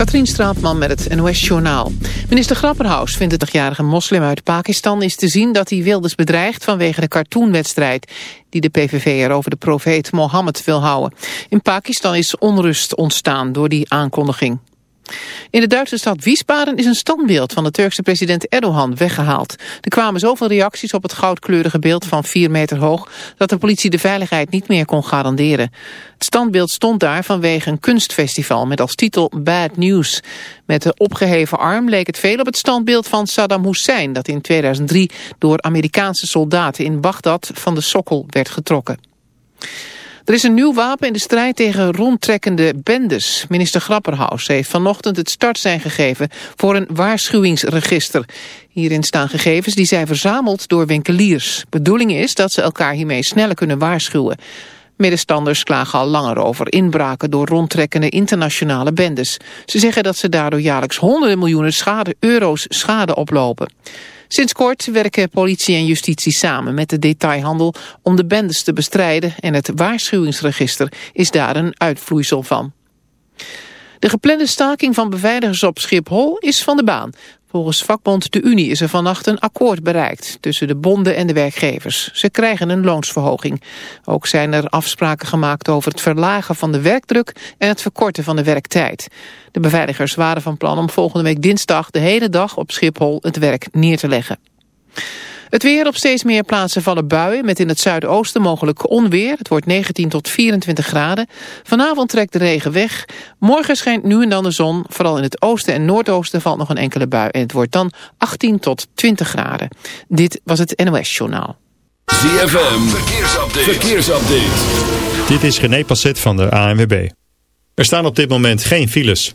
Katrien Straatman met het NOS-journaal. Minister Grapperhaus vindt het 30-jarige moslim uit Pakistan is te zien dat hij Wilders bedreigt vanwege de cartoonwedstrijd die de PVV er over de profeet Mohammed wil houden. In Pakistan is onrust ontstaan door die aankondiging. In de Duitse stad Wiesbaden is een standbeeld van de Turkse president Erdogan weggehaald. Er kwamen zoveel reacties op het goudkleurige beeld van 4 meter hoog... dat de politie de veiligheid niet meer kon garanderen. Het standbeeld stond daar vanwege een kunstfestival met als titel Bad News. Met de opgeheven arm leek het veel op het standbeeld van Saddam Hussein... dat in 2003 door Amerikaanse soldaten in Bagdad van de sokkel werd getrokken. Er is een nieuw wapen in de strijd tegen rondtrekkende bendes. Minister Grapperhaus heeft vanochtend het startsein gegeven voor een waarschuwingsregister. Hierin staan gegevens die zijn verzameld door winkeliers. Bedoeling is dat ze elkaar hiermee sneller kunnen waarschuwen. Middenstanders klagen al langer over inbraken door rondtrekkende internationale bendes. Ze zeggen dat ze daardoor jaarlijks honderden miljoenen schade, euro's schade oplopen. Sinds kort werken politie en justitie samen met de detailhandel om de bendes te bestrijden en het waarschuwingsregister is daar een uitvloeisel van. De geplande staking van beveiligers op Schiphol is van de baan. Volgens vakbond De Unie is er vannacht een akkoord bereikt tussen de bonden en de werkgevers. Ze krijgen een loonsverhoging. Ook zijn er afspraken gemaakt over het verlagen van de werkdruk en het verkorten van de werktijd. De beveiligers waren van plan om volgende week dinsdag de hele dag op Schiphol het werk neer te leggen. Het weer op steeds meer plaatsen vallen buien met in het zuidoosten mogelijk onweer. Het wordt 19 tot 24 graden. Vanavond trekt de regen weg. Morgen schijnt nu en dan de zon. Vooral in het oosten en noordoosten valt nog een enkele bui. En het wordt dan 18 tot 20 graden. Dit was het NOS Journaal. ZFM, verkeersupdate. verkeersupdate. Dit is René Passet van de ANWB. Er staan op dit moment geen files.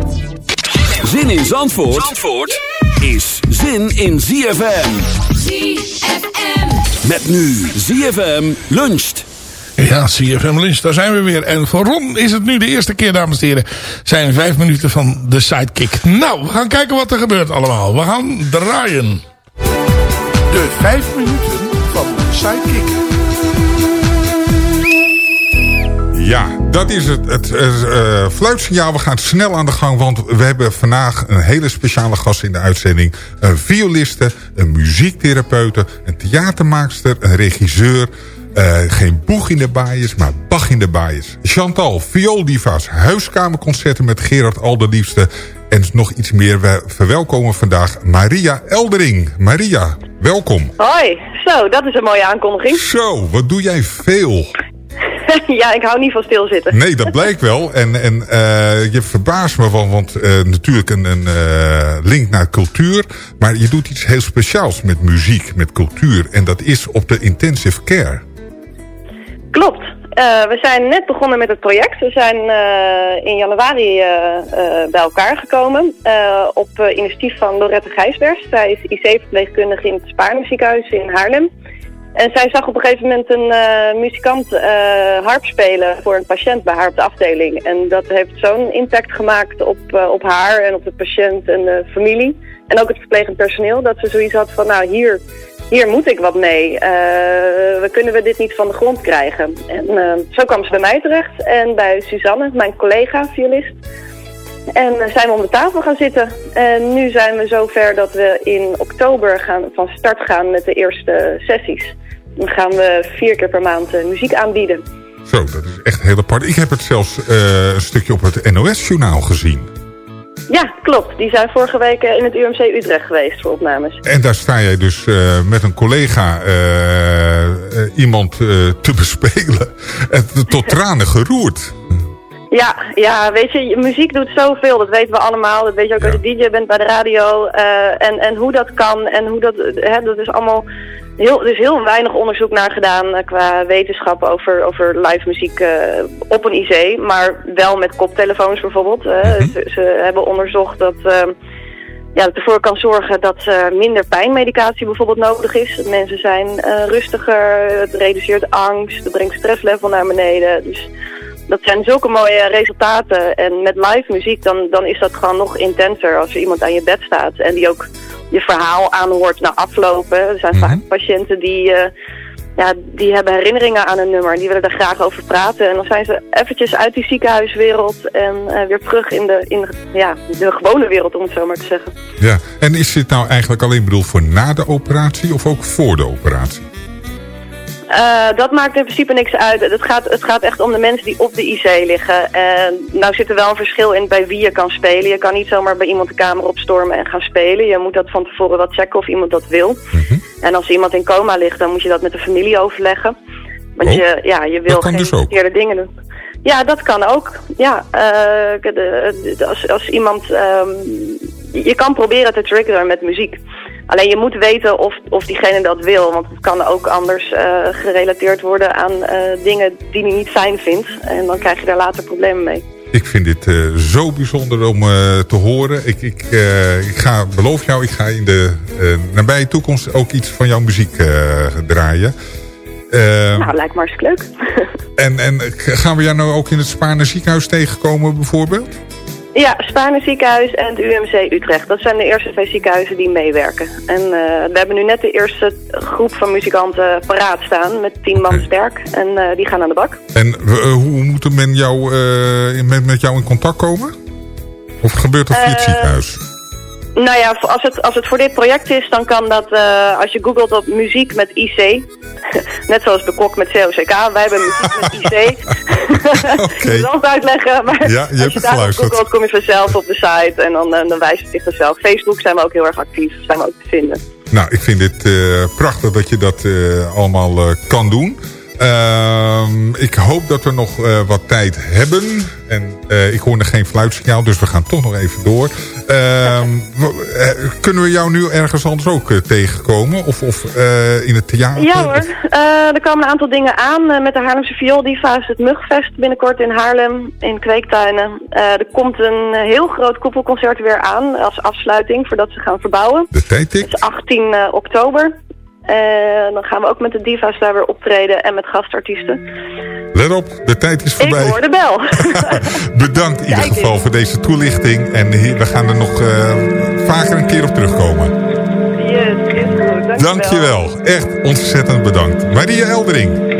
Zin in Zandvoort, Zandvoort is zin in ZFM. ZFM. Met nu ZFM luncht. Ja, CFM Lunch, daar zijn we weer. En voor Ron is het nu de eerste keer, dames en heren, zijn vijf minuten van de Sidekick. Nou, we gaan kijken wat er gebeurt allemaal. We gaan draaien. De vijf minuten van de Sidekick. Ja, dat is het, het uh, fluitsignaal. We gaan snel aan de gang, want we hebben vandaag een hele speciale gast in de uitzending. Een violiste, een muziektherapeute, een theatermaakster, een regisseur. Uh, geen boeg in de baaiers, maar bach in de baaiers. Chantal, viooldiva's, huiskamerconcerten met Gerard Alderliefste... en nog iets meer. We verwelkomen vandaag Maria Eldering. Maria, welkom. Hoi, zo, dat is een mooie aankondiging. Zo, wat doe jij veel? ja, ik hou niet van stilzitten. Nee, dat blijkt wel. En, en uh, je verbaast me van, want uh, natuurlijk een, een uh, link naar cultuur. Maar je doet iets heel speciaals met muziek, met cultuur. En dat is op de intensive care. Klopt. we zijn net begonnen met het project. We zijn in januari bij elkaar gekomen. op initiatief van Lorette Gijsbers. Zij is IC-verpleegkundige in het Spaarneziekenhuis in Haarlem. En zij zag op een gegeven moment een eh, muzikant eh, harp spelen voor een patiënt bij haar op de afdeling. En dat heeft zo'n impact gemaakt op, eh, op haar en op de patiënt en de familie. En ook het verplegend personeel, dat ze zoiets had van, nou hier, hier moet ik wat mee. We kunnen we dit niet van de grond krijgen. En zo kwam ze bij mij terecht en bij Suzanne, mijn collega, violist. En eh, zijn we om de tafel gaan zitten. En nu zijn we zover dat we in oktober gaan, van start gaan met de eerste sessies. Dan gaan we vier keer per maand eh, muziek aanbieden. Zo, dat is echt heel apart. Ik heb het zelfs eh, een stukje op het NOS-journaal gezien. Ja, klopt. Die zijn vorige week in het UMC Utrecht geweest voor opnames. En daar sta jij dus met een collega iemand te bespelen. En tot tranen geroerd. Ja, ja, weet je, muziek doet zoveel. Dat weten we allemaal. Dat weet je ook als je DJ bent bij de radio. eh, en, en hoe dat kan en hoe dat... Hè, dat is allemaal... Heel, er is heel weinig onderzoek naar gedaan eh, qua wetenschap over, over live muziek eh, op een IC. Maar wel met koptelefoons bijvoorbeeld. eh. ze, ze hebben onderzocht dat... eh, ja, dat ervoor kan zorgen dat er minder pijnmedicatie bijvoorbeeld nodig is. Mensen zijn rustiger, het reduceert angst, het brengt stresslevel naar beneden. Dus dat zijn zulke mooie resultaten. En met live muziek dan, dan is dat gewoon nog intenser als er iemand aan je bed staat. En die ook je verhaal aanhoort na aflopen. Er zijn Mhm. vaak patiënten die, eh, ja, die hebben herinneringen aan een nummer. En die willen er graag over praten. En dan zijn ze eventjes uit die ziekenhuiswereld en eh, weer terug in, de, in ja, de gewone wereld, om het zo maar te zeggen. Ja. En is dit nou eigenlijk alleen bedoeld voor na de operatie of ook voor de operatie? Eh, dat maakt in principe niks uit. Het gaat, het gaat echt om de mensen die op de IC liggen. En nou zit er wel een verschil in bij wie je kan spelen. Je kan niet zomaar bij iemand de kamer opstormen en gaan spelen. Je moet dat van tevoren wat checken of iemand dat wil. Mhm. En als iemand in coma ligt, dan moet je dat met de familie overleggen. Want Oh, je, ja, je wil geen dus verkeerde dingen doen. Ja, dat kan ook. Ja, eh, de- de- als, als iemand... ehm, je kan proberen te triggeren met muziek. Alleen je moet weten of, of diegene dat wil. Want het kan ook anders eh, gerelateerd worden aan eh, dingen die hij niet fijn vindt. En dan krijg je daar later problemen mee. Ik vind dit eh, zo bijzonder om te horen. Ik, ik, ik ga, beloof jou, ik ga in de nabije toekomst ook iets van jouw muziek draaien. Nou, lijkt me hartstikke leuk. en, en gaan we jou nou ook in het Spaarne ziekenhuis tegenkomen bijvoorbeeld? Ja, Spaarne ziekenhuis en het UMC Utrecht. Dat zijn de eerste twee ziekenhuizen die meewerken. En eh, we hebben nu net de eerste groep van muzikanten paraat staan met tien man sterk. En eh, die gaan aan de bak. En eh, hoe moet men jou, met, met jou in contact komen? Of gebeurt dat via het ziekenhuis? Nou ja, als het, als het voor dit project is, dan kan dat als je googelt op muziek met IC. Net zoals de kok met COCK. Wij hebben muziek met IC. Oké. Ik zal het uitleggen. Maar Ja, je als je geluisterd. googelt, kom je vanzelf op de site. En dan, eh, dan wijst het zich vanzelf. Facebook zijn we ook heel erg actief. Zijn we ook te vinden. Nou, ik vind het eh, prachtig dat je dat eh, allemaal kan doen. Ehm, ik hoop dat we nog eh, wat tijd hebben. En eh, ik hoor nog geen fluitsignaal, dus we gaan toch nog even door. Ehm, eh, kunnen we jou nu ergens anders ook tegenkomen? Of, of in het theater? Ja hoor, er komen een aantal dingen aan. Met de Haarlemse Viooldiva is het Mugfest binnenkort in Haarlem, in Kweektuinen. Er komt een heel groot koepelconcert weer aan als afsluiting voordat ze gaan verbouwen. de tijd Het is 18 eh, oktober. En dan gaan we ook met de diva's daar weer optreden en met gastartiesten. Let op, de tijd is Ik voorbij. hoor de bel. Bedankt in ieder geval voor deze toelichting. En hier- we gaan er nog eh, vaker een keer op terugkomen. yes, is goed. Dankjewel. Dankjewel. Echt ontzettend bedankt. Maria Eldering.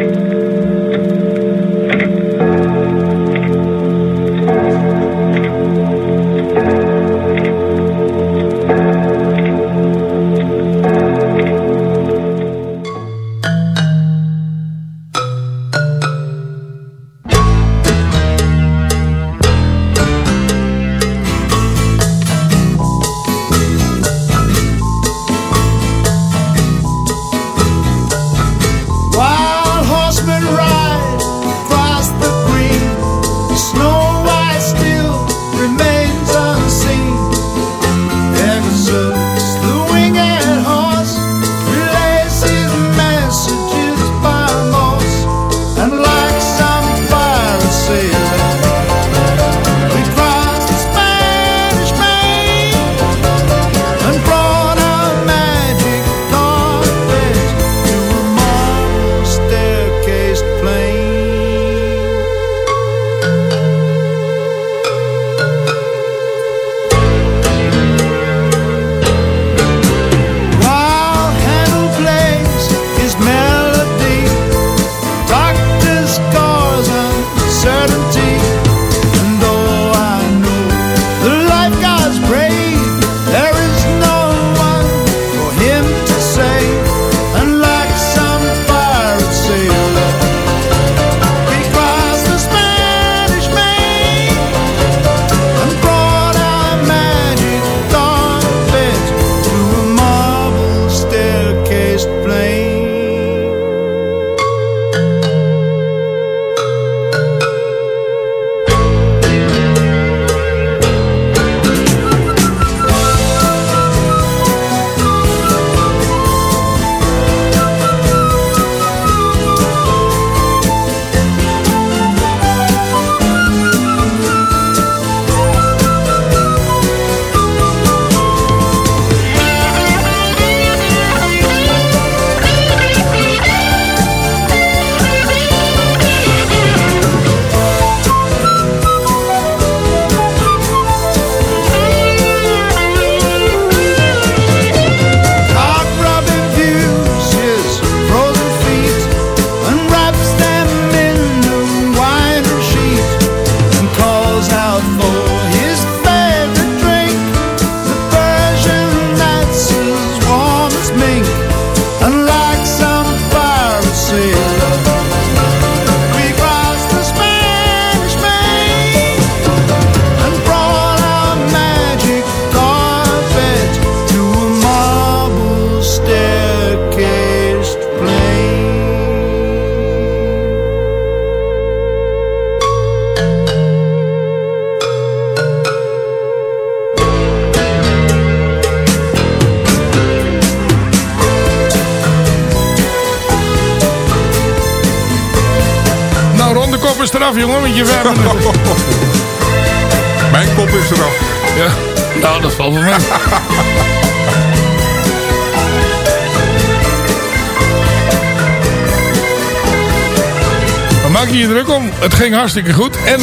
Het ging hartstikke goed. En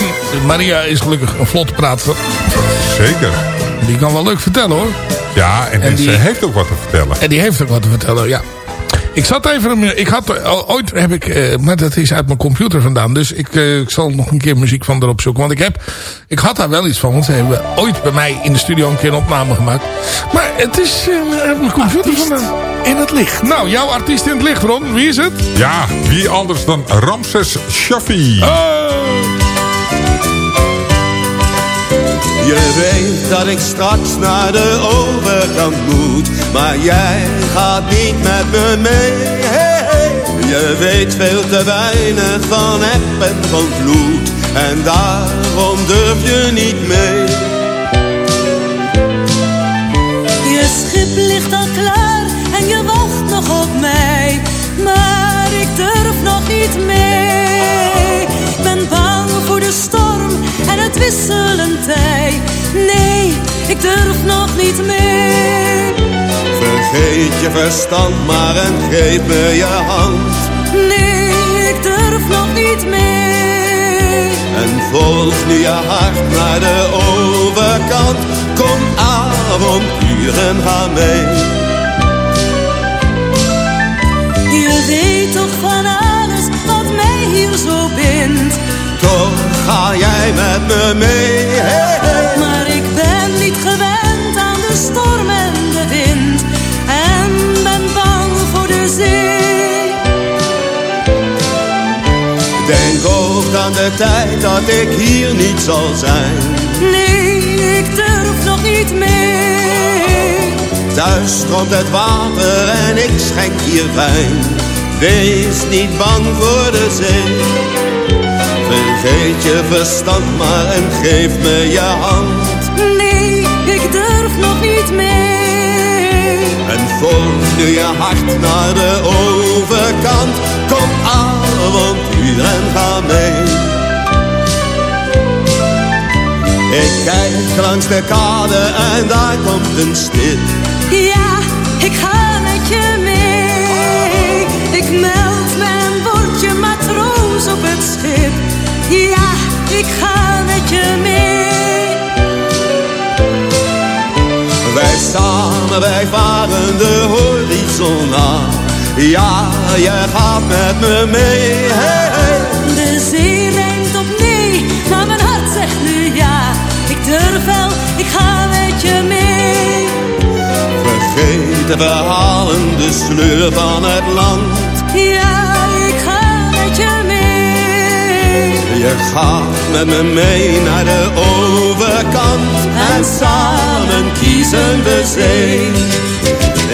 Maria is gelukkig een vlotte praatster. Zeker. Die kan wel leuk vertellen hoor. Ja, en, En ze heeft ook wat te vertellen. En die heeft ook wat te vertellen, ja. Ik zat even... Ik had, al- ooit heb ik... eh, maar dat is uit mijn computer vandaan. Dus ik, eh, ik zal nog een keer muziek van erop zoeken. Want ik heb... Ik had daar wel iets van. Want ze hebben ooit bij mij in de studio een keer een opname gemaakt. Maar het is eh, uit mijn computer vandaan. In het licht. Nou, jouw artiest in het licht, Ron. Wie is het? Ja, wie anders dan Ramses Shaffi. Oh. Je weet dat ik straks naar de overkant moet, maar jij gaat niet met me mee. Hey, hey. Je weet veel te weinig van eb en van vloed, en daarom durf je niet mee. Nog op mij. Maar ik durf nog niet mee. Ik ben bang voor de storm en het wisselen tij. Nee, ik durf nog niet mee. Vergeet je verstand maar en geef me je hand. Nee, ik durf nog niet mee. En volg nu je hart naar de overkant. Kom avonturen, ga mee. Je weet toch van alles wat mij hier zo bindt. Toch ga jij met me mee. Hey, hey. Maar ik ben niet gewend aan de storm en de wind. En ben bang voor de zee. Denk ook aan de tijd dat ik hier niet zal zijn. Nee, ik durf nog niet mee. Thuis stroomt het water en ik schenk hier wijn. Wees niet bang voor de zee. Vergeet je verstand maar en geef me je hand. Nee, ik durf nog niet mee. En volg nu je hart naar de overkant. Kom avontuur en ga mee. Ik kijk langs de kade en daar komt een stip. Ja, ik ga met je mee. Ik meld mijn woordje matroos op het schip. Ja, ik ga met je mee. Wij samen, wij varen de horizon aan. Ja, jij gaat met me mee. Hey, hey. De zee rijmt op nee, maar mijn hart zegt nu ja. Ik durf wel, ik ga de verhalen, de sleur van het land. Ja, ik ga met je mee. Je gaat met me mee naar de overkant. En samen kiezen we zee.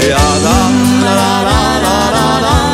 Ja, la, la, la, la, la,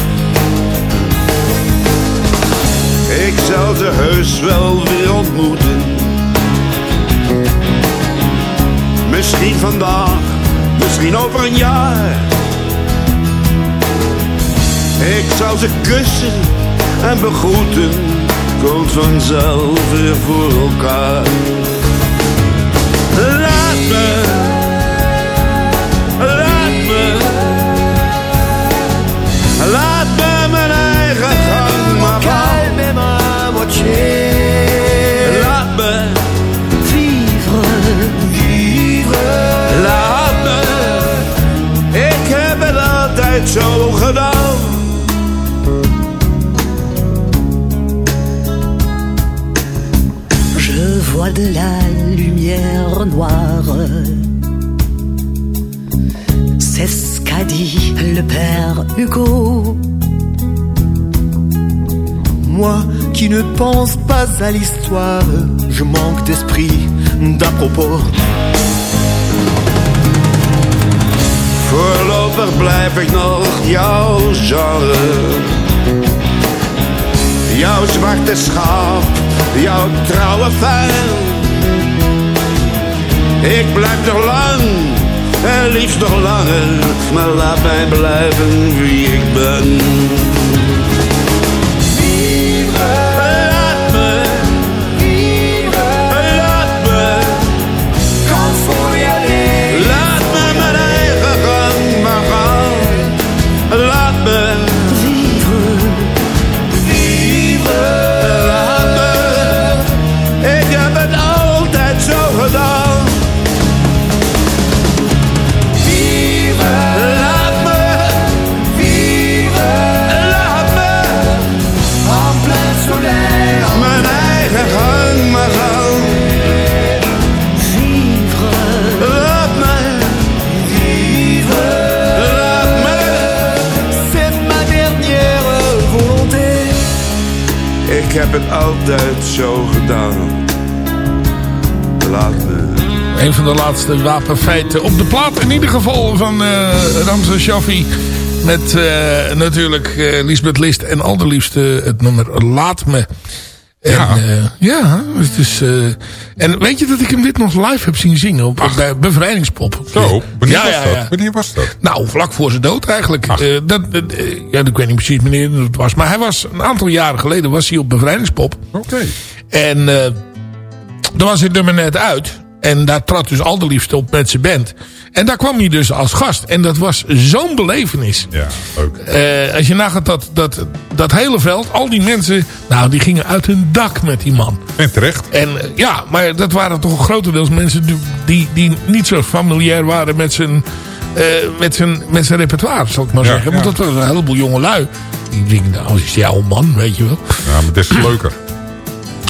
Ik zal ze heus wel weer ontmoeten. Misschien vandaag, misschien over een jaar. Ik zal ze kussen en begroeten, komt vanzelf weer voor elkaar. À l'histoire, je manque d'esprit, d'à propos. Voorlopig blijf ik nog jouw genre. Jouw zwarte schaap, jouw trouwe fan. Ik blijf nog lang, en liefst nog langer. Maar laat mij blijven wie ik ben. Ik heb het altijd zo gedaan. Laat me. Een van de laatste wapenfeiten op de plaat. In ieder geval van uh, Ramses Shaffi. Met uh, natuurlijk uh, Lisbeth List en allerliefste het nummer Laat Me. En, Ja. uh, ja, het is, uh, en weet je dat ik hem dit nog live heb zien zingen op, Ach. bij Bevrijdingspop? Zo, wanneer ja, was ja, dat? ja. Wanneer was dat? Nou, vlak voor zijn dood eigenlijk. Uh, dat, ja, ik weet niet precies wanneer het was. Maar hij was een aantal jaren geleden was hij op Bevrijdingspop. Oké. En dan was het nummer net uit. En daar trad dus al de liefste op met zijn band. En daar kwam hij dus als gast. En dat was zo'n belevenis. Ja, leuk. Uh, als je nagaat dat, dat, dat hele veld, al die mensen, nou die gingen uit hun dak met die man. En terecht. En uh, ja, maar dat waren toch grotendeels mensen die, die, die niet zo familiair waren met zijn, uh, met zijn, met zijn repertoire, zal ik maar Ja, zeggen. ja. Want dat waren een heleboel jonge lui. Die denken, nou is oude man, weet je wel. Ja, maar des te leuker.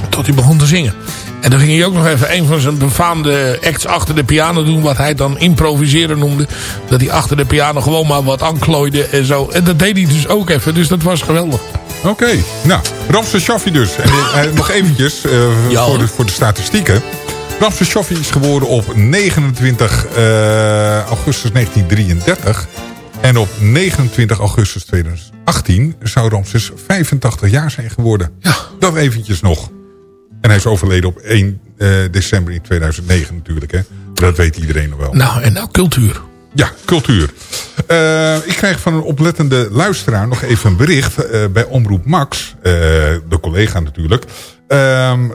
Tot hij begon te zingen. En dan ging hij ook nog even een van zijn befaamde acts achter de piano doen. Wat hij dan improviseren noemde. Dat hij achter de piano gewoon maar wat aanklooide en zo. En dat deed hij dus ook even. Dus dat was geweldig. Oké, nou, Ramses Shaffi dus. En uh, nog eventjes uh, Ja, voor, de, voor de statistieken. Ramses Shaffi is geboren op 29 uh, augustus 1933. En op 29 augustus 2018 zou Ramses 85 jaar zijn geworden. Ja. Dat eventjes nog. En hij is overleden op 1 uh, december in 2009 natuurlijk. Hè? Dat weet iedereen nog wel. Nou, en nou cultuur. Ja, cultuur. Uh, ik krijg van een oplettende luisteraar nog even een bericht uh, bij Omroep Max. Uh, de collega natuurlijk. Ehm,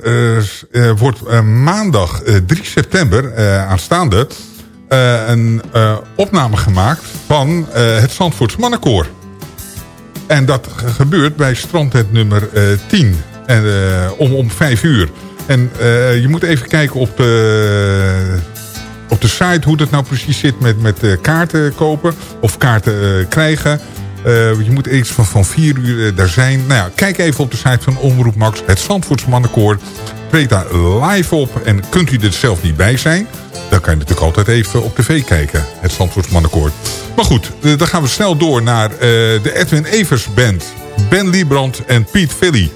wordt maandag 3 september aanstaande een opname gemaakt van het Zandvoorts Mannenkoor. En dat gebeurt bij strandtent nummer 10. En, om, om 5 uur. En je moet even kijken op de op de site hoe dat nou precies zit met, met kaarten kopen of kaarten krijgen. Je moet iets van, van vier uur daar zijn. Nou ja, kijk even op de site van Omroep Max. Het Zandvoorts Mannenkoor daar live op. En kunt u er zelf niet bij zijn... dan kan je natuurlijk altijd even op tv kijken. Het Zandvoorts Mannenkoor. Maar goed, dan gaan we snel door naar de Edwin Evers Band. Ben Liebrand en Piet Philly.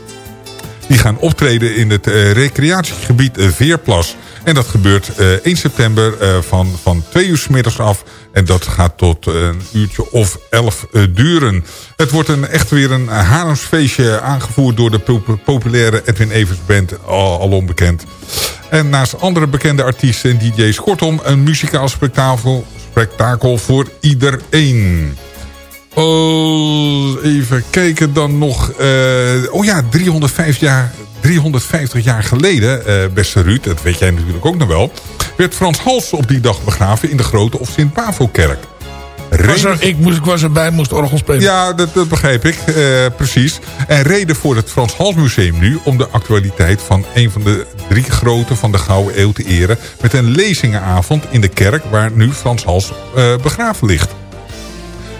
Die gaan optreden in het recreatiegebied Veerplas... En dat gebeurt uh, eh, 1 september van, van 2 uur s middags af. En dat gaat tot een uurtje of 11 uh, eh, duren. Het wordt een, echt weer een Haarlemsfeestje aangevoerd door de populaire Edwin Evers Band. Al onbekend. En naast andere bekende artiesten en DJ's. Kortom, een muzikaal spektakel, spektakel voor iedereen. Oh, even kijken dan nog. oh ja, 305 jaar 350 jaar geleden, uh, beste Ruud, dat weet jij natuurlijk ook nog wel... werd Frans Hals op die dag begraven in de Grote of Sint-Pavo-kerk. Was er, ik, moest, ik was erbij, moest orgel spelen. Ja, dat, dat begrijp ik, uh, precies. En reden voor het Frans Hals Museum nu... om de actualiteit van een van de drie grote van de Gouden Eeuw te eren... met een lezingenavond in de kerk waar nu Frans Hals begraven ligt.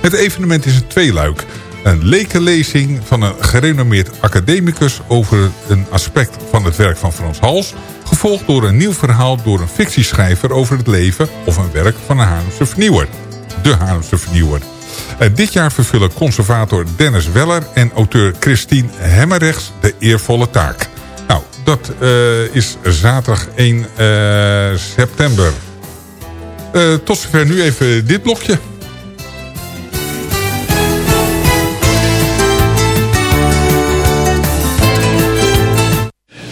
Het evenement is een tweeluik. Een lekenlezing van een gerenommeerd academicus over een aspect van het werk van Frans Hals. Gevolgd door een nieuw verhaal door een fictieschrijver over het leven of een werk van een Haarlemse vernieuwer. De Haarlemse vernieuwer. En dit jaar vervullen conservator Dennis Weller en auteur Christine Hemmerrechts de eervolle taak. Nou, dat uh, is zaterdag 1 uh, september. Tot zover nu even dit blokje.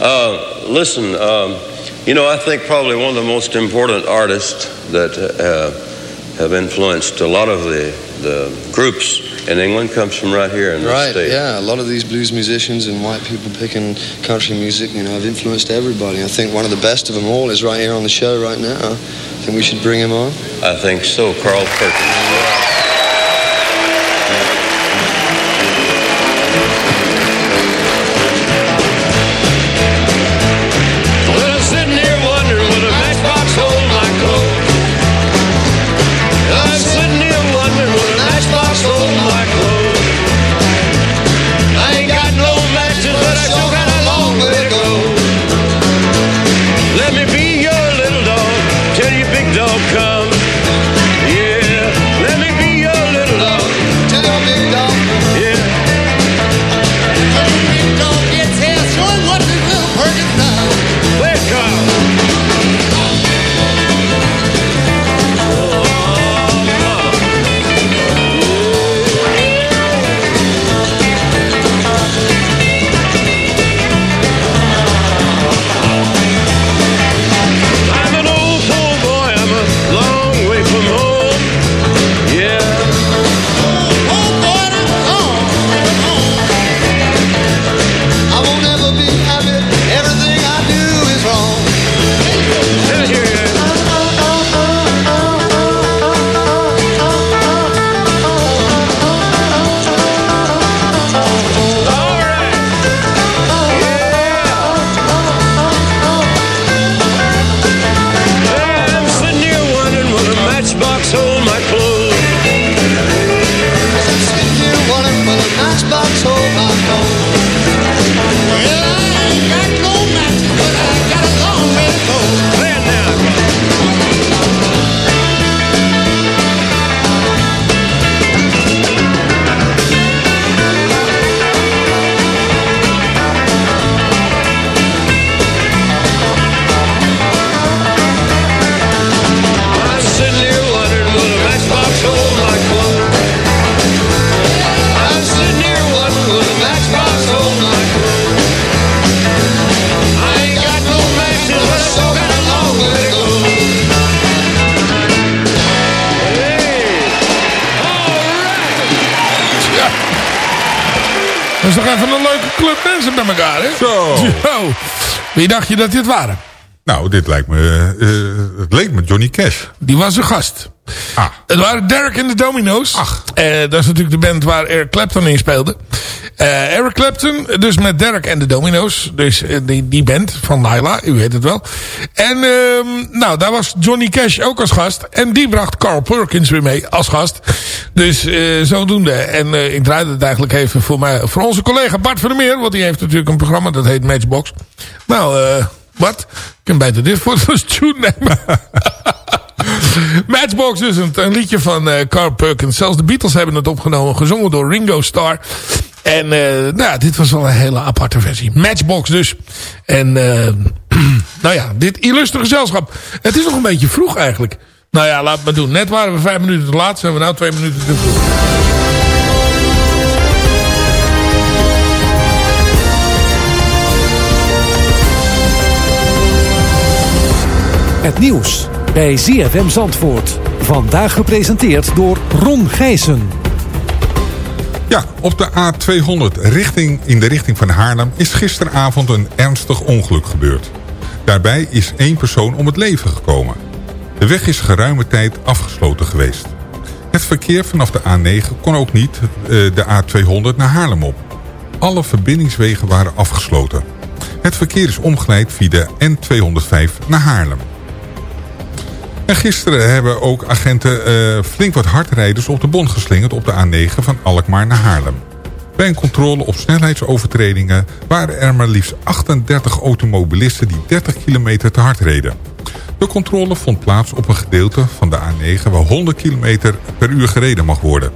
Listen, um, you know, I think probably one of the most important artists that uh, have influenced a lot of the, the groups in England comes from right here in right, state. yeah. A lot of these blues musicians and white people picking country music, you know, have influenced everybody. I think one of the best of them all is right here on the show right now. I think we should bring him on. I think so, Carl Perkins. Wie dacht je dat dit waren? Nou, dit lijkt me... eh, het leek me Johnny Cash. Die was een gast. Ah. Het waren Derek en de Domino's. Ach. Eh, dat is natuurlijk de band waar Eric Clapton in speelde. Eh, Eric Clapton, dus met Derek en de Domino's. Dus eh, die, die band van Laila, u weet het wel. En ehm, nou, daar was Johnny Cash ook als gast. En die bracht Carl Perkins weer mee als gast. Dus eh, zodoende. En ik draaide het eigenlijk even voor, mij, voor onze collega Bart van der Meer. Want die heeft natuurlijk een programma dat heet Matchbox. Nou, Bart, ik kan beter dit voor de tune nemen. Matchbox is een, liedje van Carl Perkins. Zelfs de Beatles hebben het opgenomen, gezongen door Ringo Starr. En eh, nou, dit was wel een hele aparte versie. Matchbox dus. En eh, nou ja, dit illustre gezelschap. Het is nog een beetje vroeg eigenlijk. Nou ja, laat maar doen. Net waren we vijf minuten te laat, zijn we nou twee minuten te vroeg. Het nieuws bij ZFM Zandvoort. Vandaag gepresenteerd door Ron Gijssen. Ja, op de A200 richting, in de richting van Haarlem is gisteravond een ernstig ongeluk gebeurd. Daarbij is één persoon om het leven gekomen. De weg is geruime tijd afgesloten geweest. Het verkeer vanaf de A9 kon ook niet eh, de A200 naar Haarlem op. Alle verbindingswegen waren afgesloten. Het verkeer is omgeleid via de N205 naar Haarlem. En gisteren hebben ook agenten eh, flink wat hardrijders op de bond geslingerd op de A9 van Alkmaar naar Haarlem. Bij een controle op snelheidsovertredingen waren er maar liefst 38 automobilisten die 30 kilometer te hard reden. De controle vond plaats op een gedeelte van de A9 waar 100 kilometer per uur gereden mag worden.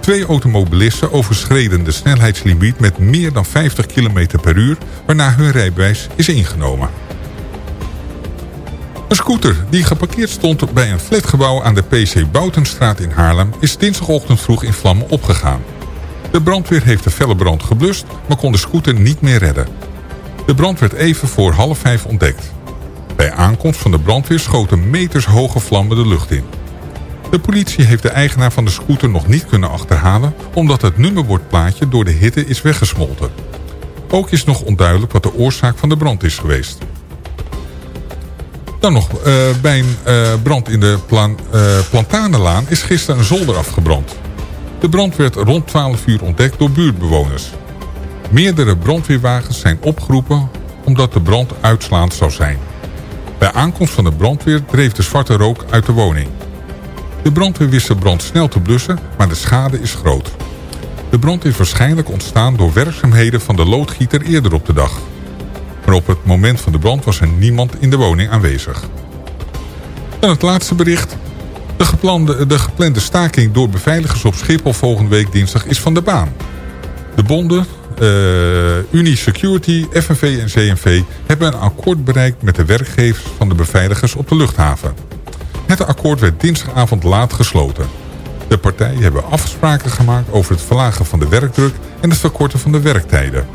Twee automobilisten overschreden de snelheidslimiet met meer dan 50 kilometer per uur, waarna hun rijbewijs is ingenomen. Een scooter die geparkeerd stond bij een flatgebouw aan de PC Boutenstraat in Haarlem is dinsdagochtend vroeg in vlammen opgegaan. De brandweer heeft de felle brand geblust, maar kon de scooter niet meer redden. De brand werd even voor half vijf ontdekt. Bij aankomst van de brandweer schoten metershoge vlammen de lucht in. De politie heeft de eigenaar van de scooter nog niet kunnen achterhalen... omdat het nummerbordplaatje door de hitte is weggesmolten. Ook is nog onduidelijk wat de oorzaak van de brand is geweest. Dan nog, eh, bij een eh, brand in de plan, eh, Plantanenlaan is gisteren een zolder afgebrand. De brand werd rond 12 uur ontdekt door buurtbewoners. Meerdere brandweerwagens zijn opgeroepen omdat de brand uitslaand zou zijn. Bij aankomst van de brandweer dreef de zwarte rook uit de woning. De brandweer wist de brand snel te blussen, maar de schade is groot. De brand is waarschijnlijk ontstaan door werkzaamheden van de loodgieter eerder op de dag. Maar op het moment van de brand was er niemand in de woning aanwezig. Dan het laatste bericht. De geplande, de geplande staking door beveiligers op Schiphol volgende week dinsdag is van de baan. De bonden, uh, Unie Security, FNV en CNV hebben een akkoord bereikt met de werkgevers van de beveiligers op de luchthaven. Het akkoord werd dinsdagavond laat gesloten. De partijen hebben afspraken gemaakt over het verlagen van de werkdruk en het verkorten van de werktijden.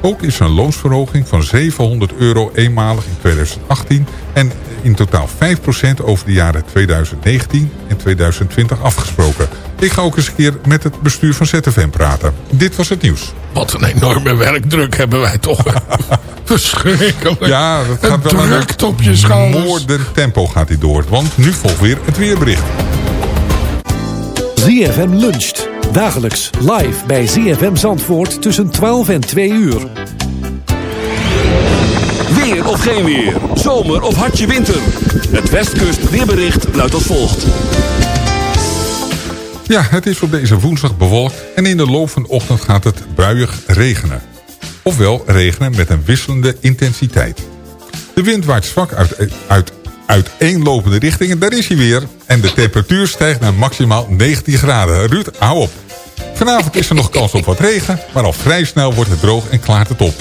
Ook is een loonsverhoging van 700 euro eenmalig in 2018 en in totaal 5% over de jaren 2019 en 2020 afgesproken. Ik ga ook eens een keer met het bestuur van ZFM praten. Dit was het nieuws. Wat een enorme werkdruk hebben wij toch. Verschrikkelijk. Ja, dat gaat wel Drukt op je schouders. moordend tempo gaat hij door. Want nu volgt weer het weerbericht. ZFM luncht. Dagelijks live bij ZFM Zandvoort tussen 12 en 2 uur. Weer of geen weer. Zomer of hartje winter. Het Westkust weerbericht luidt als volgt. Ja, het is op deze woensdag bewolkt en in de loop van de ochtend gaat het buiig regenen. Ofwel regenen met een wisselende intensiteit. De wind waait zwak uit, uit uiteenlopende richtingen, daar is hij weer. En de temperatuur stijgt naar maximaal 19 graden. Ruud, hou op. Vanavond is er nog kans op wat regen, maar al vrij snel wordt het droog en klaart het op.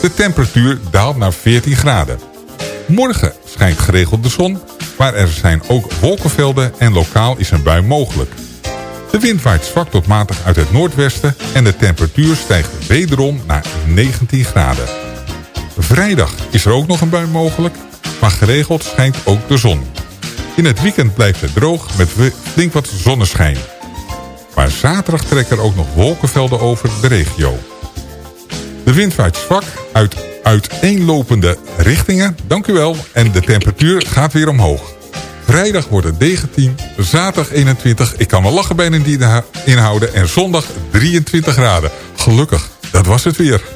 De temperatuur daalt naar 14 graden. Morgen schijnt geregeld de zon, maar er zijn ook wolkenvelden en lokaal is een bui mogelijk. De wind waait zwak tot matig uit het noordwesten en de temperatuur stijgt wederom naar 19 graden. Vrijdag is er ook nog een bui mogelijk, maar geregeld schijnt ook de zon. In het weekend blijft het droog met flink wat zonneschijn. Maar zaterdag trekken er ook nog wolkenvelden over de regio. De wind waait zwak uit uiteenlopende richtingen. Dank u wel. En de temperatuur gaat weer omhoog. Vrijdag wordt het 19, zaterdag 21. Ik kan wel lachen bij een inhouden. En zondag 23 graden. Gelukkig, dat was het weer.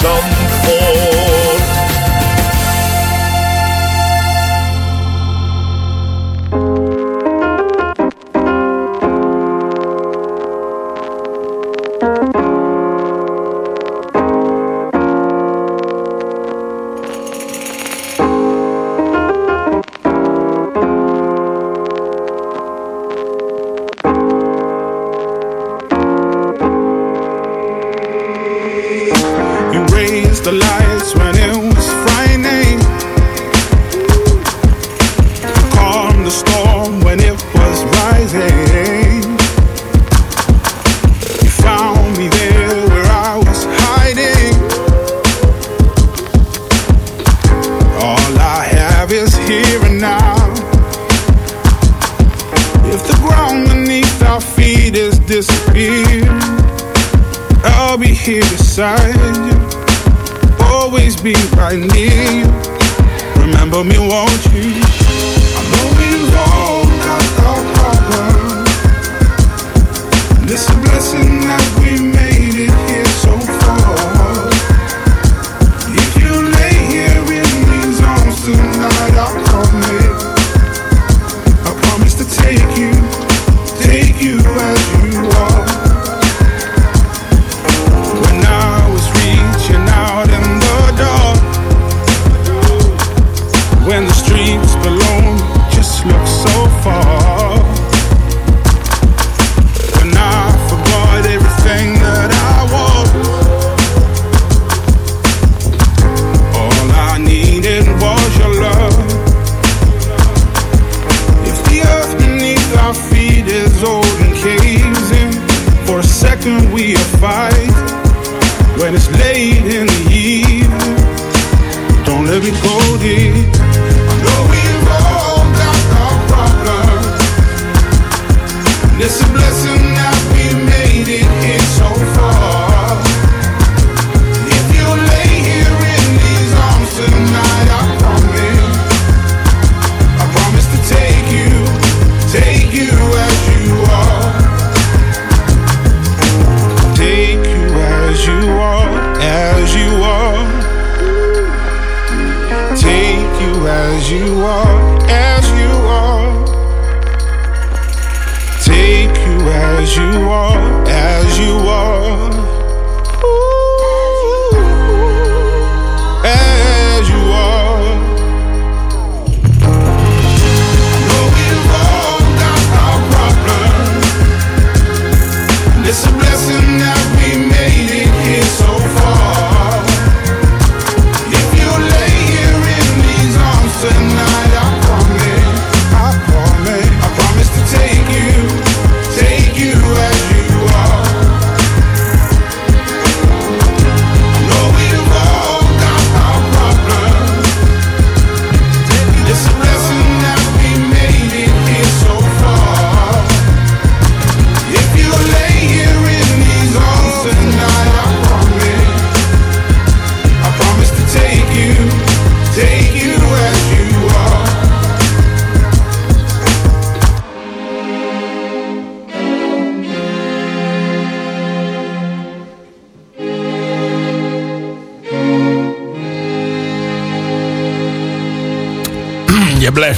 zand. disappear, I'll be here beside you, always be right near you. Remember me, won't you? I know we won't have our problem. This a blessing that we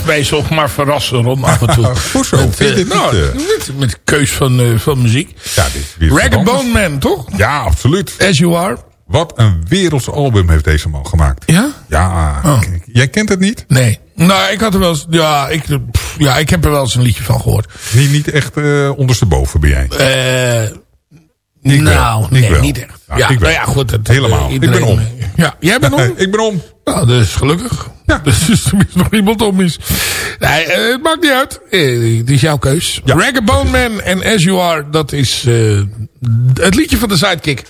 mij toch maar verrassen rond af en toe. Hoezo? Met, Vind dit nou, eh? met, met keus van, eh, van muziek. Ja, dit Bone Man, toch? Ja, absoluut. As You Are. Wat een werelds album heeft deze man gemaakt. Ja? Ja, Oh. jij kent het niet? Nee. Nou, ik had er wel eens... Ja, ik, pff, ja, ik heb er wel eens een liedje van gehoord. Niet, niet echt eh, ondersteboven ben jij. Eh Ik wel. nou, Ik nee, wel. niet echt. Ja, ja, ik wel. nou ja, goed. Dat, Helemaal. eh, Ik ben om. Ja, jij bent om? ik ben om. Nou, dus gelukkig. Ja. Dus is nog iemand om is. Nee, uh, het maakt niet uit. Het is jouw keus. Ja. Ragabone Man en As You Are. Dat is uh, het liedje van de Sidekick.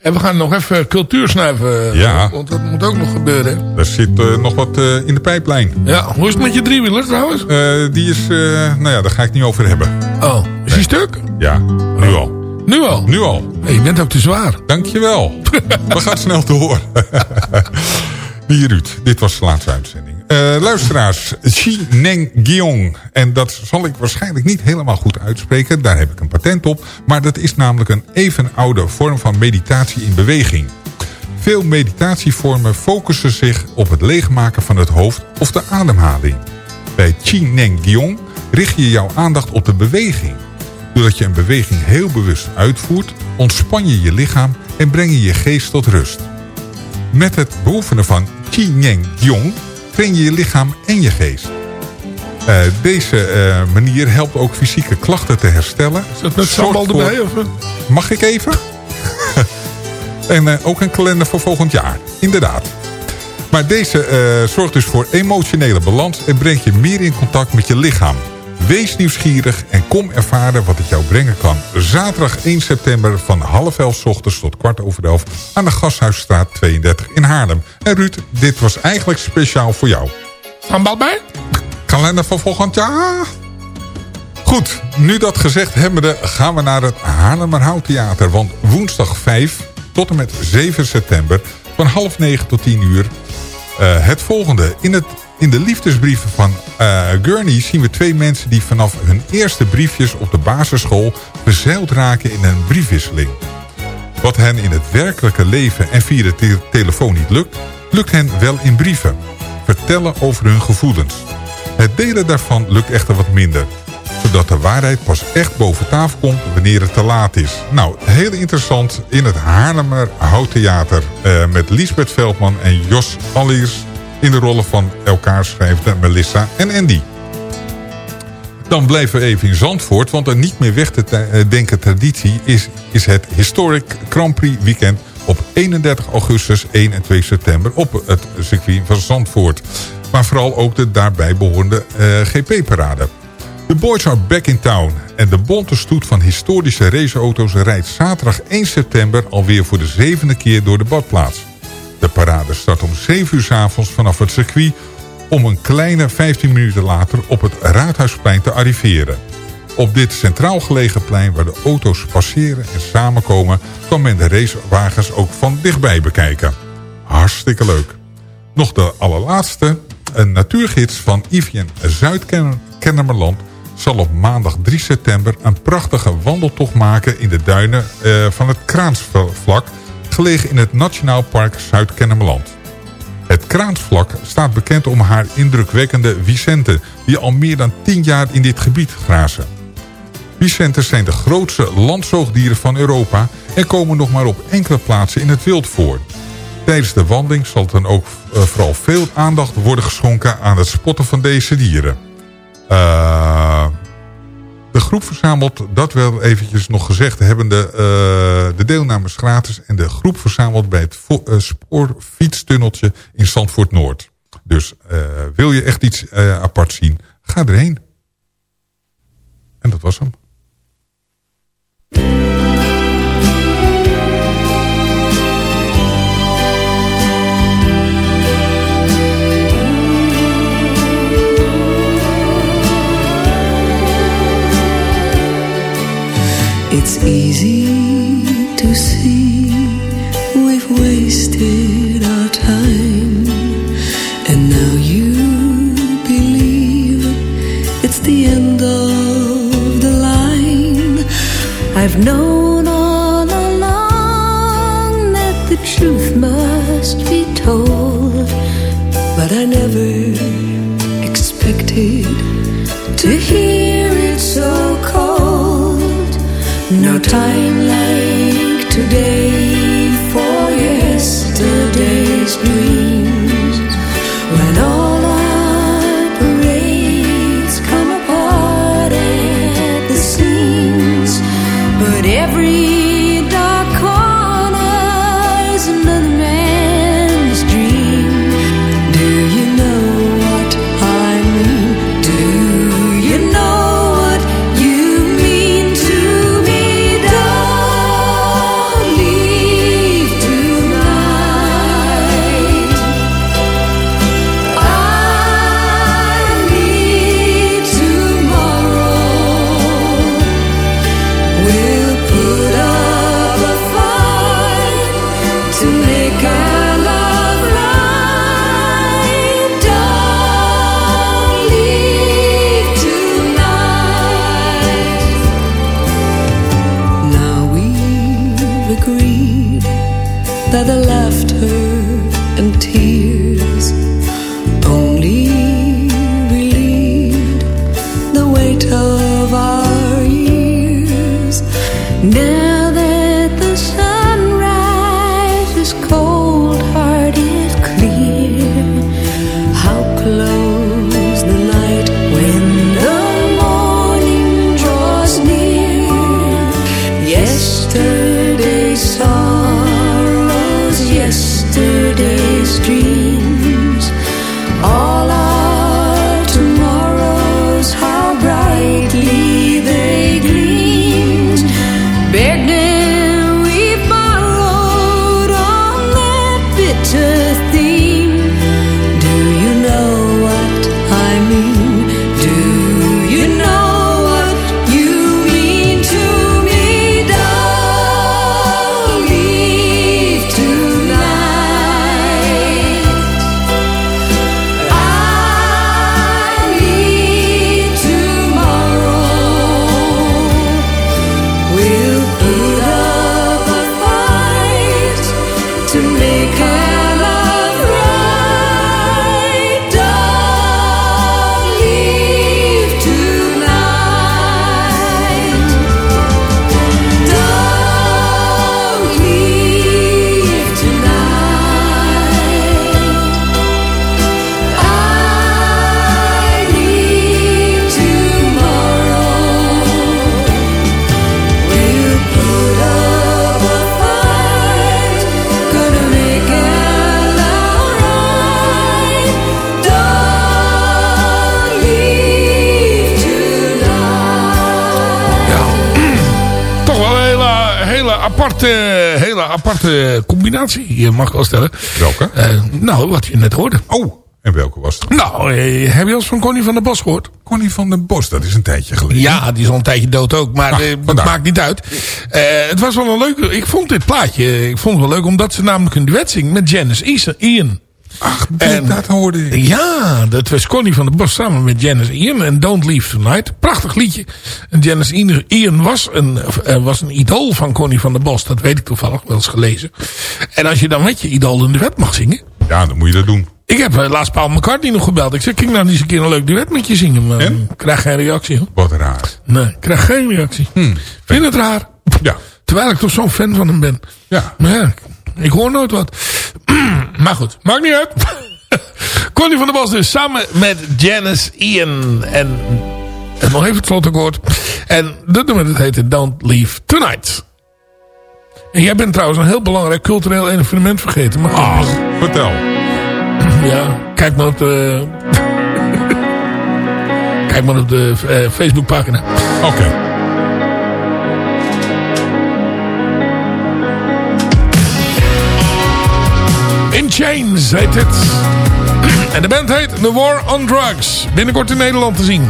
En we gaan nog even cultuur snuiven. Ja. Want dat moet ook nog gebeuren. Er zit nog wat in de pijplijn. Ja, hoe is het met je driewieler trouwens? die is, nou ja, daar ga ik niet over hebben. Oh, is die stuk? Ja, nu oh. al. Nu al? Nu al. Hey, je bent ook te zwaar. Dankjewel. we gaan snel door. Hier Ruud, dit was de laatste uitzending. Uh, luisteraars, Chi Neng Giong. En dat zal ik waarschijnlijk niet helemaal goed uitspreken. Daar heb ik een patent op. Maar dat is namelijk een even oude vorm van meditatie in beweging. Veel meditatievormen focussen zich op het leegmaken van het hoofd of de ademhaling. Bij Chi Neng Giong richt je jouw aandacht op de beweging. Doordat je een beweging heel bewust uitvoert, ontspan je je lichaam en breng je je geest tot rust. Met het beoefenen van Qi Nying Yong train je je lichaam en je geest. Uh, deze uh, manier helpt ook fysieke klachten te herstellen. Is dat met sambal erbij? Of? Mag ik even? en uh, ook een kalender voor volgend jaar. Inderdaad. Maar deze zorgt dus voor emotionele balans en brengt je meer in contact met je lichaam. Wees nieuwsgierig en kom ervaren wat het jou brengen kan. Zaterdag 1 september van half elf ochtends tot kwart over elf... aan de Gashuisstraat 32 in Haarlem. En Ruud, dit was eigenlijk speciaal voor jou. Sambal bij? Kalender van volgend jaar? Goed, nu dat gezegd hebbende gaan we naar het Haarlemmerhout Theater. Want woensdag 5 tot en met 7 september van half 9 tot 10 uur... Uh, het volgende. In het in de liefdesbrieven van uh, Gurney zien we twee mensen die vanaf hun eerste briefjes op de basisschool bezeild raken in een briefwisseling. Wat hen in het werkelijke leven en via de te telefoon niet lukt, lukt hen wel in brieven. Vertellen over hun gevoelens. Het delen daarvan lukt echter wat minder zodat de waarheid pas echt boven tafel komt wanneer het te laat is. Nou, heel interessant in het Haarlemmer Houttheater... Uh, met Lisbeth Veldman en Jos Alliers in de rollen van elkaar schrijfde Melissa en Andy. Dan blijven we even in Zandvoort, want een niet meer weg te eh, denken traditie is, is het Historic Grand Prix Weekend op 31 augustus, 1 en 2 september op het circuit van Zandvoort. Maar vooral ook de daarbij behorende eh, GP-parade. De boys are back in town en de bonte stoet van historische raceauto's rijdt zaterdag 1 september alweer voor de zevende keer door de badplaats. De parade start om 7 uur s avonds vanaf het circuit... om een kleine 15 minuten later op het Raadhuisplein te arriveren. Op dit centraal gelegen plein waar de auto's passeren en samenkomen... kan men de racewagens ook van dichtbij bekijken. Hartstikke leuk. Nog de allerlaatste. Een natuurgids van Ivien Zuid-Kennemerland... zal op maandag 3 september een prachtige wandeltocht maken... in de duinen eh, van het Kraansvlak gelegen in het Nationaal Park Zuid-Kennemerland. Het Kraansvlak staat bekend om haar indrukwekkende Vicenten... die al meer dan 10 jaar in dit gebied grazen. Vicenten zijn de grootste landzoogdieren van Europa... en komen nog maar op enkele plaatsen in het wild voor. Tijdens de wandeling zal dan ook uh, vooral veel aandacht worden geschonken... aan het spotten van deze dieren. Uh, de groep verzamelt, dat wel eventjes nog gezegd hebbende, uh, de deelnamers gratis. En de groep verzamelt bij het uh, spoorfietstunneltje in Zandvoort Noord. Dus uh, wil je echt iets apart zien, ga erheen. En dat was hem. It's easy aparte combinatie, mag ik wel stellen. Welke? nou, wat je net hoorde. Oh, en welke was het? Nou, eh, heb je al eens van Connie van der Bos gehoord? Connie van der Bos, dat is een tijdje geleden. Ja, die is al een tijdje dood ook, maar eh, dat maakt niet uit. Eh, het was wel een leuke, ik vond dit plaatje, ik vond het wel leuk, omdat ze namelijk een duet zingt met Janice Ian. Ach, dat hoorde ik. Ja, dat was Connie van der Bos samen met Janice Ian en Don't Leave Tonight. Prachtig liedje. En Janice Ian- was een, eh, was een idool van Connie van der Bos. Dat weet ik toevallig, wel eens gelezen. En als je dan met je idool een duet mag zingen. Ja, dan moet je dat doen. Ik heb eh, laatst Paul McCartney nog gebeld. Ik zei, kijk nou eens een keer een leuk duet met je zingen. Maar ik krijg geen reactie. Hoor. Wat raar. Nee, ik krijg geen reactie. Vind je het raar? Ja. Terwijl ik toch zo'n fan van hem ben. Ja. Maar ja, ik, hoor nooit wat. maar goed, maakt niet uit. Connie van der Bos dus samen met Janice Ian. En, en nog even het slotakkoord. En dat nummer dat heette Don't Leave Tonight. En jij bent trouwens een heel belangrijk cultureel evenement vergeten. Maar Ah, vertel. ja, kijk maar op de... kijk maar op de eh, Facebookpagina. Oké. Chains heet het. En de band heet The War on Drugs. Binnenkort in Nederland te zien.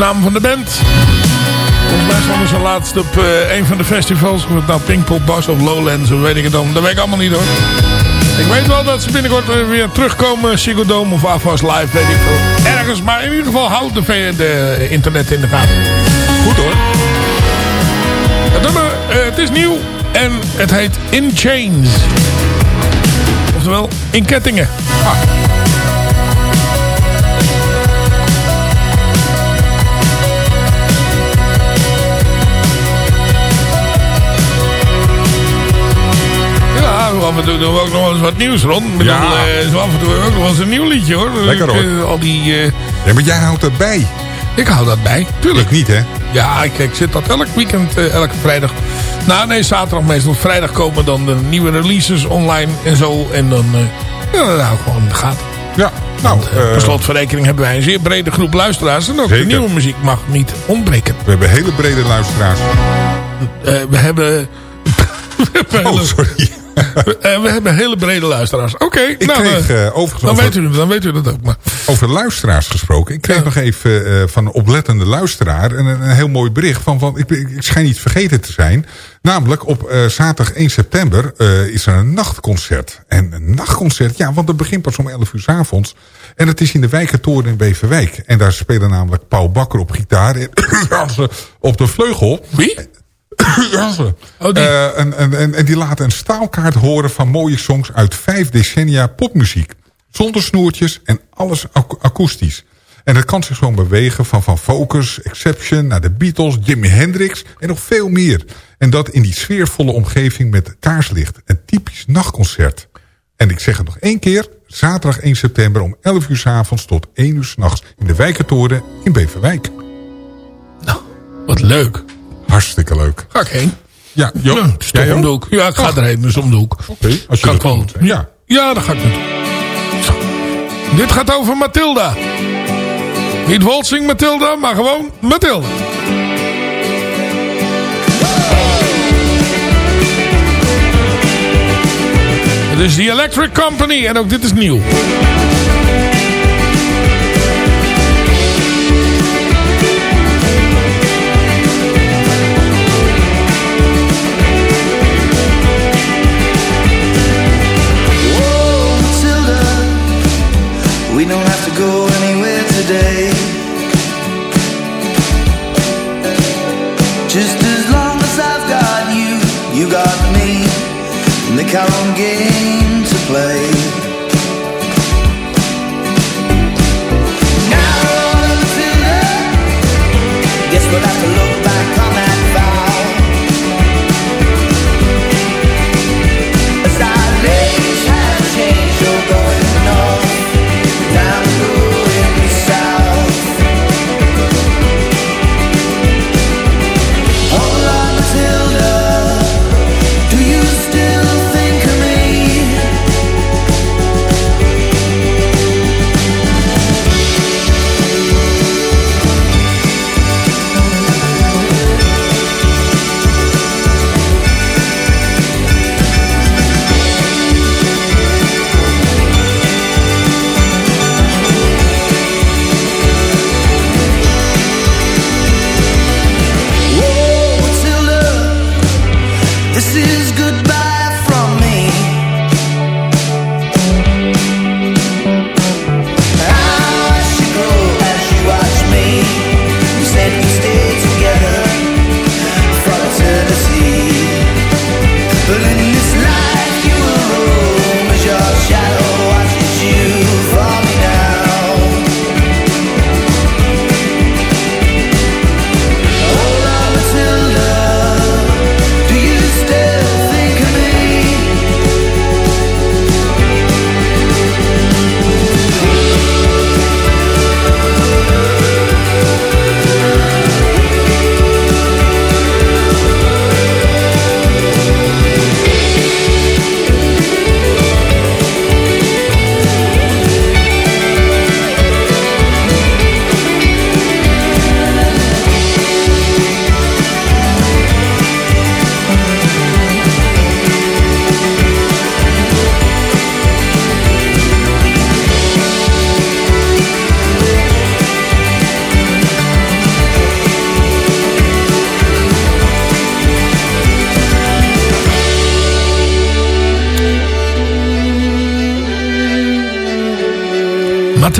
Naam van de band. Volgens mij stonden ze laatst op eh, een van de festivals. Of het nou Pinkpop was of Lowlands, of weet ik het dan. Dat weet ik allemaal niet hoor. Ik weet wel dat ze binnenkort eh, weer terugkomen. Ziggo Dome of AFAS Live, weet ik veel. Ergens, maar in ieder geval houd de, v- de internet in de gaten. Goed hoor. Het nummer, eh, het is nieuw en het heet In Chains. Oftewel, in kettingen. Ah. Af en toe doen we ook nog wel eens wat nieuws rond. Ik bedoel, Ja. eh, zo af en toe ook nog eens een nieuw liedje hoor. Lekker, hoor. Al die... eh, Ja, maar jij houdt erbij. ik hou dat bij, tuurlijk. Ik niet, hè? Ja, ik, ik zit dat elk weekend, eh, elke vrijdag. Nou, nee, zaterdag meestal. Vrijdag komen dan de nieuwe releases online en zo. En dan, eh ja, dan hou ik gewoon in de gaten. Ja, nou... eh, Per slotverrekening hebben wij een zeer brede groep luisteraars. En ook Zeker. de nieuwe muziek mag niet ontbreken. we hebben hele brede luisteraars. We hebben... we, hebben Oh, sorry. eh, we hebben hele brede luisteraars. Oké, Ik nou, kreeg eh, eh, overigens dan, over, weet u, dan weet u dat ook. Maar, over luisteraars gesproken. Ik kreeg Ja. nog even van een oplettende luisteraar een, een heel mooi bericht. Van, van, ik, ik schijn niet vergeten te zijn. Namelijk op zaterdag 1 september is er een nachtconcert. En een nachtconcert, ja, want het begint pas om 11 uur s avonds. En het is in de Wijkertoren in Beverwijk. En daar spelen namelijk Paul Bakker op gitaar en op de vleugel. wie? Oh, die. Eh, en, en, en, en die laten een staalkaart horen van mooie songs uit vijf decennia popmuziek. Zonder snoertjes en alles ak- akoestisch. En dat kan zich gewoon bewegen van Van Focus, Exception, naar de Beatles, Jimi Hendrix en nog veel meer. En dat in die sfeervolle omgeving met kaarslicht. Een typisch nachtconcert. En ik zeg het nog één keer. Zaterdag 1 september om 11 uur s avonds tot 1 uur s'nachts in de Wijkertoren in Beverwijk. Wat leuk. Hartstikke leuk. Ga ik heen. Ja, Jo, Ja, het is toch jij om de hoek. Ja, ik ga erheen, dus om de hoek. Oké, als je Kan doet. Ja. ja, dat ga ik. Dit gaat over Mathilda. Niet Waltzing Mathilda, maar gewoon Mathilda. Het is The Electric Company en ook dit is nieuw.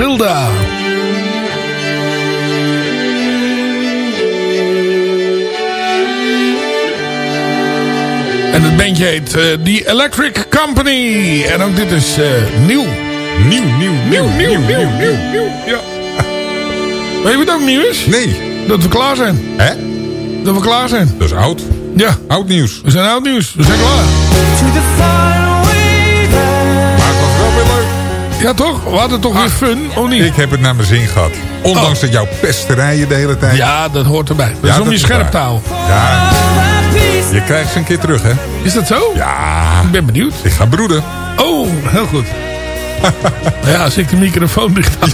Matilda. En het bandje heet eh, The Electric Company. En ook dit is eh, nieuw. Nieuw, nieuw, Nieuw, nieuw, nieuw, nieuw, nieuw. Ja. Weet je wat ook nieuw is? Nee. Dat we klaar zijn. Hè? Dat we klaar zijn. Dat is oud. Ja. Oud nieuws. We zijn oud nieuws. We zijn klaar. Ja toch? We hadden toch weer fun, of niet? Ik heb het naar mijn zin gehad. Ondanks dat jouw pesterijen de hele tijd... Ja, dat hoort erbij. Dat Ja, is om je scherp waar. te houden. Ja. Je krijgt ze een keer terug, hè? Is dat zo? Ja. Ik ben benieuwd. Ik ga broeden. Oh, heel goed. ja, als ik de microfoon dicht hou.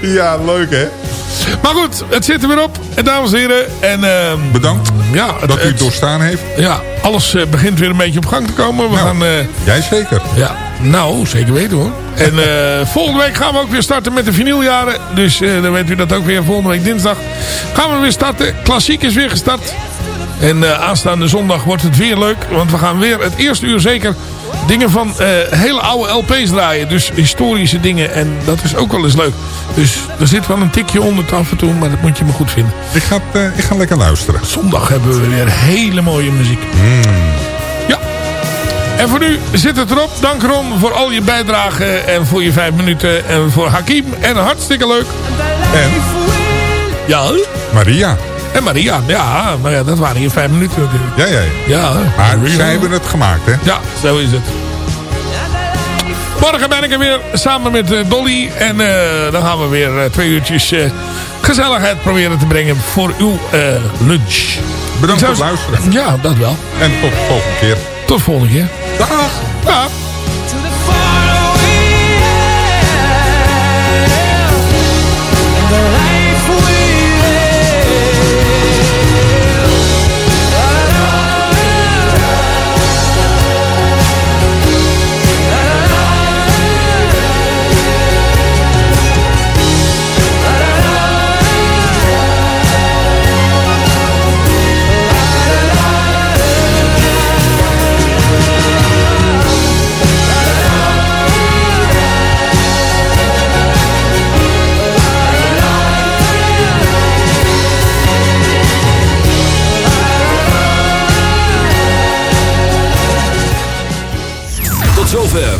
ja, leuk hè? Maar goed, het zit er weer op. En dames en heren. En, ehm, Bedankt ja, het, dat u het het- doorstaan heeft. Ja, alles eh, begint weer een beetje op gang te komen. We Nou, gaan... eh, Jij zeker. ja, nou, zeker weten hoor. En eh, volgende week gaan we ook weer starten met de vinyljaren. Dus eh, dan weet u dat ook weer. Volgende week dinsdag gaan we weer starten. Klassiek is weer gestart. En eh, aanstaande zondag wordt het weer leuk. Want we gaan weer het eerste uur zeker dingen van hele oude LP's draaien. Dus historische dingen. En dat is ook wel eens leuk. Dus er zit wel een tikje onder af en toe. Maar dat moet je maar goed vinden. Ik ga, ik ga lekker luisteren. Zondag hebben we weer hele mooie muziek. Ja. En voor nu zit het erop. Dank Ron voor al je bijdragen en voor je vijf minuten. En voor Hakim. En hartstikke leuk. En Ja. Maria. En Maria. Ja, maar ja, dat waren hier vijf minuten natuurlijk. Ja, jij. Ja. Maar Maria. zij hebben het gemaakt, hè? Ja, zo is het. Morgen ben ik er weer samen met eh, Dolly. En eh, dan gaan we weer eh, twee uurtjes gezelligheid proberen te brengen voor uw lunch. Bedankt voor het luisteren. Ja, dat wel. En tot de volgende keer. Tot de volgende keer. Dag. Ja.